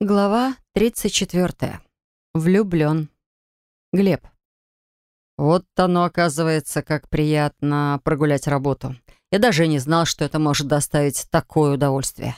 Глава 34. Влюблен. Глеб. Вот оно, оказывается, как приятно прогулять работу. Я даже не знал, что это может доставить такое удовольствие.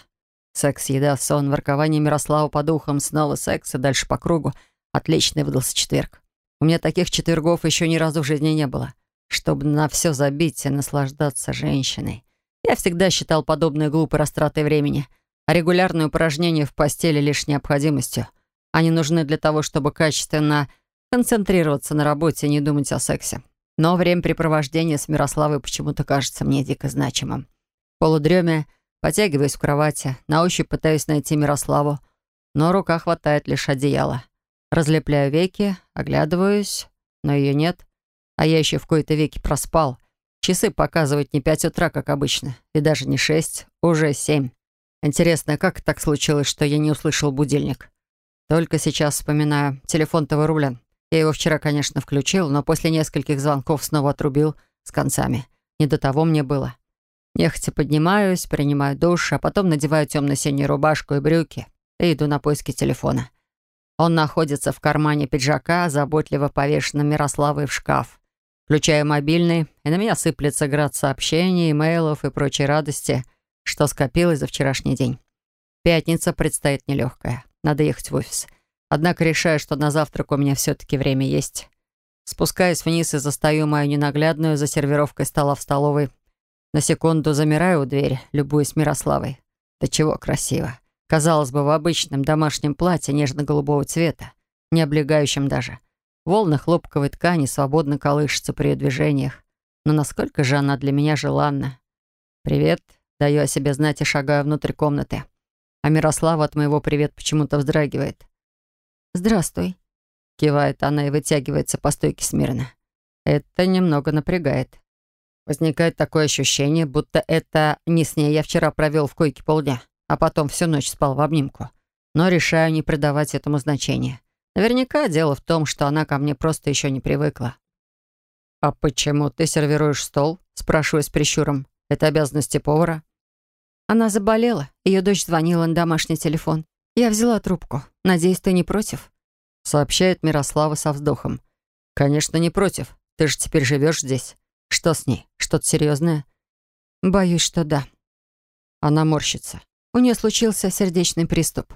Секс, еда, сон, воркование Мирослава по духам, снова секс и дальше по кругу. Отличный выдался четверг. У меня таких четвергов еще ни разу в жизни не было. Чтобы на все забить и наслаждаться женщиной. Я всегда считал подобные глупой растратой времени — а регулярные упражнения в постели лишь необходимостью. Они нужны для того, чтобы качественно концентрироваться на работе и не думать о сексе. Но времяпрепровождение с Мирославой почему-то кажется мне дико значимым. В полудреме потягиваюсь в кровати, на ощупь пытаюсь найти Мирославу, но рука хватает лишь одеяла. Разлепляю веки, оглядываюсь, но ее нет, а я еще в кои-то веки проспал. Часы показывают не пять утра, как обычно, и даже не шесть, уже семь. Интересно, как так случилось, что я не услышал будильник? Только сейчас вспоминаю. Телефон-то вырублен. Я его вчера, конечно, включил, но после нескольких звонков снова отрубил с концами. Не до того мне было. Нехотя поднимаюсь, принимаю душ, а потом надеваю темно-синюю рубашку и брюки и иду на поиски телефона. Он находится в кармане пиджака, заботливо повешенным Мирославой в шкаф. Включаю мобильный, и на меня сыплется град сообщений, имейлов и прочей радости — что скопилось за вчерашний день. Пятница предстоит нелегкая. Надо ехать в офис. Однако решаю, что на завтрак у меня все-таки время есть. Спускаюсь вниз и застаю мою ненаглядную за сервировкой стола в столовой. На секунду замираю у двери, любуясь Мирославой. Да чего красиво. Казалось бы, в обычном домашнем платье нежно-голубого цвета, не облегающем даже. Волны хлопковой ткани свободно колышутся при движениях. Но насколько же она для меня желанна. «Привет», Даю о себе знать и шагаю внутрь комнаты. А Мирослава от моего привет почему-то вздрагивает. «Здравствуй», — кивает она и вытягивается по стойке смирно. Это немного напрягает. Возникает такое ощущение, будто это не с ней я вчера провел в койке полдня, а потом всю ночь спал в обнимку. Но решаю не придавать этому значения. Наверняка дело в том, что она ко мне просто еще не привыкла. «А почему ты сервируешь стол?» — спрашиваю с прищуром. «Это обязанности повара?» Она заболела. Ее дочь звонила на домашний телефон. Я взяла трубку. Надеюсь, ты не против?» Сообщает Мирослава со вздохом. «Конечно, не против. Ты же теперь живешь здесь. Что с ней? Что-то серьезное?» «Боюсь, что да». Она морщится. У нее случился сердечный приступ.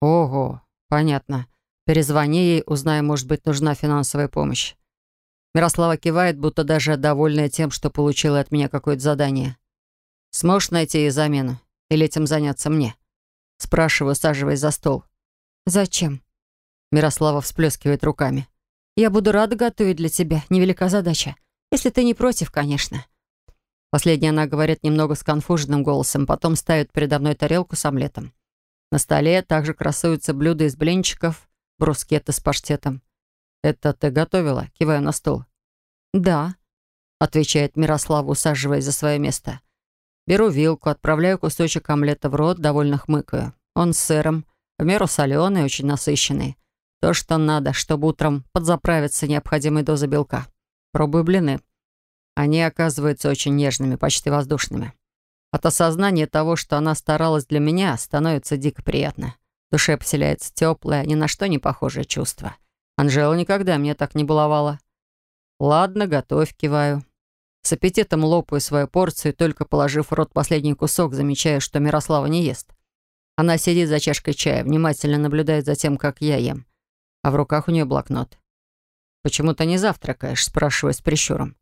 «Ого, понятно. Перезвони ей, узнай, может быть, нужна финансовая помощь». Мирослава кивает, будто даже довольная тем, что получила от меня какое-то задание. Сможешь найти ей замену? Или этим заняться мне?» Спрашиваю, саживаясь за стол. «Зачем?» Мирослава всплескивает руками. «Я буду рада готовить для тебя. Невелика задача. Если ты не против, конечно». Последняя она говорит немного сконфуженным голосом, потом ставит передо мной тарелку с омлетом. На столе также красуются блюда из блинчиков, брускеты с паштетом. «Это ты готовила?» Киваю на стол. «Да», — отвечает Мирослава, усаживаясь за свое место. Беру вилку, отправляю кусочек омлета в рот, довольно хмыкаю. Он с сыром, в меру соленый, очень насыщенный. То, что надо, чтобы утром подзаправиться необходимой дозой белка. Пробую блины. Они оказываются очень нежными, почти воздушными. От осознания того, что она старалась для меня, становится дико приятно. В душе поселяется теплое, ни на что не похожее чувство. Анжела никогда меня так не баловала. «Ладно, готовь», киваю. С аппетитом лопаю свою порцию, только положив в рот последний кусок, замечая, что Мирослава не ест. Она сидит за чашкой чая, внимательно наблюдает за тем, как я ем. А в руках у нее блокнот. «Почему ты не завтракаешь?» — спрашиваю с прищуром.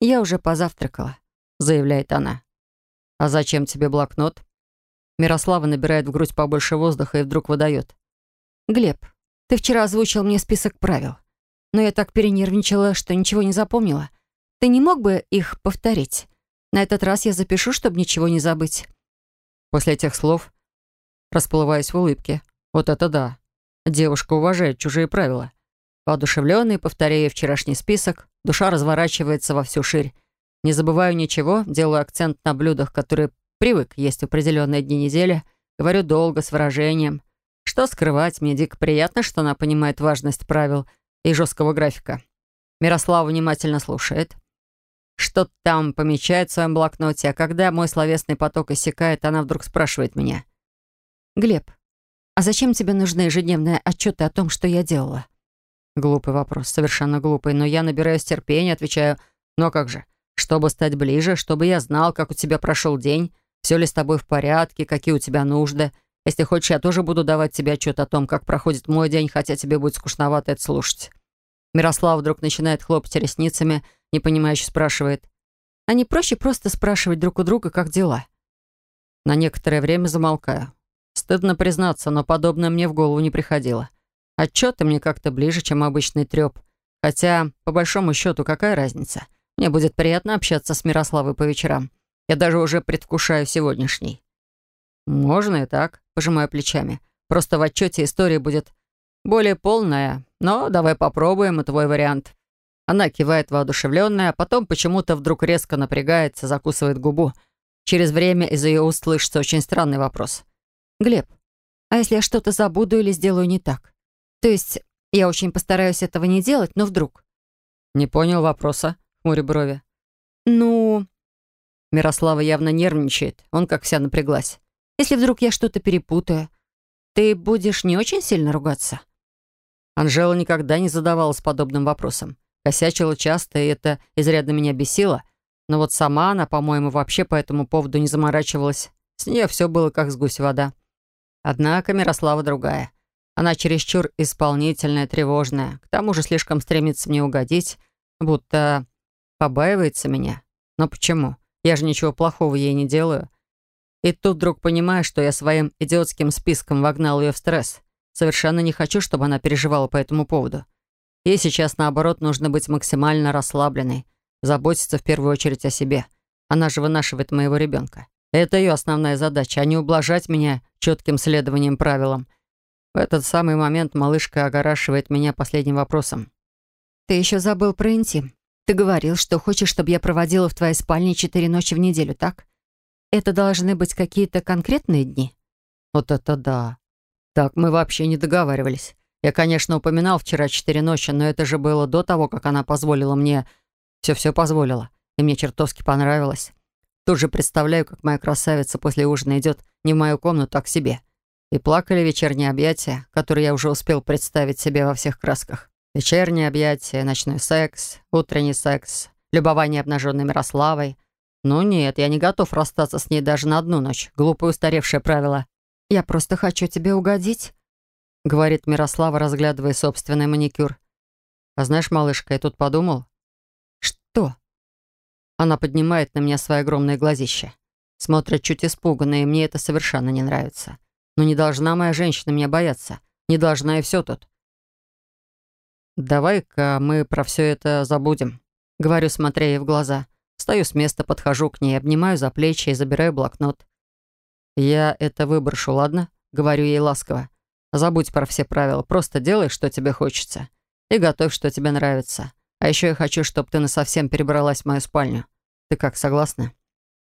«Я уже позавтракала», — заявляет она. «А зачем тебе блокнот?» Мирослава набирает в грудь побольше воздуха и вдруг выдает. «Глеб, ты вчера озвучил мне список правил, но я так перенервничала, что ничего не запомнила. Ты не мог бы их повторить? На этот раз я запишу, чтобы ничего не забыть». После этих слов расплываясь в улыбке. «Вот это да! Девушка уважает чужие правила». Воодушевленный, повторяя вчерашний список, душа разворачивается во всю ширь. Не забываю ничего, делаю акцент на блюдах, которые привык есть в определенные дни недели, говорю долго, с выражением. Что скрывать, мне дико приятно, что она понимает важность правил и жесткого графика. Мирослава внимательно слушает. Что-то там помечает в своем блокноте, а когда мой словесный поток иссякает, она вдруг спрашивает меня. «Глеб, а зачем тебе нужны ежедневные отчеты о том, что я делала?» Глупый вопрос, совершенно глупый, но я набираюсь терпения, отвечаю, «Ну а как же? Чтобы стать ближе, чтобы я знал, как у тебя прошел день, все ли с тобой в порядке, какие у тебя нужды. Если хочешь, я тоже буду давать тебе отчет о том, как проходит мой день, хотя тебе будет скучновато это слушать». Мирослав вдруг начинает хлопать ресницами, непонимающе спрашивает. «А не проще просто спрашивать друг у друга, как дела?» На некоторое время замолкаю. Стыдно признаться, но подобное мне в голову не приходило. Отчеты мне как-то ближе, чем обычный треп. Хотя, по большому счету, какая разница? Мне будет приятно общаться с Мирославой по вечерам. Я даже уже предвкушаю сегодняшний. Можно и так, пожимаю плечами. Просто в отчете история будет более полная. Но давай попробуем и твой вариант. Она кивает воодушевленная, а потом почему-то вдруг резко напрягается, закусывает губу. Через время из ее уст слышится очень странный вопрос. «Глеб, а если я что-то забуду или сделаю не так? То есть я очень постараюсь этого не делать, но вдруг?» «Не понял вопроса», — хмуря брови. «Ну...» Мирослава явно нервничает. Он как вся напряглась. «Если вдруг я что-то перепутаю, ты будешь не очень сильно ругаться?» Анжела никогда не задавалась подобным вопросом. Косячила часто, и это изрядно меня бесило — но вот сама она, по-моему, вообще по этому поводу не заморачивалась. С нее все было как с гусь вода. Однако Мирослава другая. Она чересчур исполнительная, тревожная. К тому же слишком стремится мне угодить, будто побаивается меня. Но почему? Я же ничего плохого ей не делаю. И тут вдруг понимаю, что я своим идиотским списком вогнал ее в стресс. Совершенно не хочу, чтобы она переживала по этому поводу. Ей сейчас, наоборот, нужно быть максимально расслабленной, заботиться в первую очередь о себе. Она же вынашивает моего ребенка. Это ее основная задача, а не ублажать меня четким следованием правилам. В этот самый момент малышка огорашивает меня последним вопросом. «Ты еще забыл про интим. Ты говорил, что хочешь, чтобы я проводила в твоей спальне четыре ночи в неделю, так? Это должны быть какие-то конкретные дни?» «Вот это да. Так мы вообще не договаривались. Я, конечно, упоминал вчера четыре ночи, но это же было до того, как она позволила мне все-все позволила, и мне чертовски понравилось. Тут же представляю, как моя красавица после ужина идет не в мою комнату, а к себе. И плакали вечерние объятия, которые я уже успел представить себе во всех красках. Вечерние объятия, ночной секс, утренний секс, любование обнаженной Мирославой. Ну нет, я не готов расстаться с ней даже на одну ночь. Глупое устаревшее правило. «Я просто хочу тебе угодить», — говорит Мирослава, разглядывая собственный маникюр. «А знаешь, малышка, я тут подумал, «Что?» Она поднимает на меня свои огромные глазища. Смотрит чуть испуганно, и мне это совершенно не нравится. Но не должна моя женщина меня бояться. Не должна и все тут. «Давай-ка мы про все это забудем», — говорю, смотря ей в глаза. Стою с места, подхожу к ней, обнимаю за плечи и забираю блокнот. «Я это выброшу, ладно?» — говорю ей ласково. «Забудь про все правила, просто делай, что тебе хочется. И готовь, что тебе нравится. А еще я хочу, чтобы ты насовсем перебралась в мою спальню. Ты как, согласна?»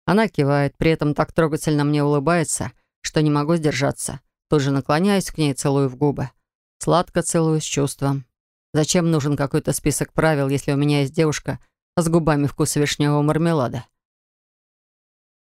Она кивает, при этом так трогательно мне улыбается, что не могу сдержаться. Тут же наклоняюсь к ней целую в губы. Сладко целую с чувством. Зачем нужен какой-то список правил, если у меня есть девушка с губами вкуса вишневого мармелада?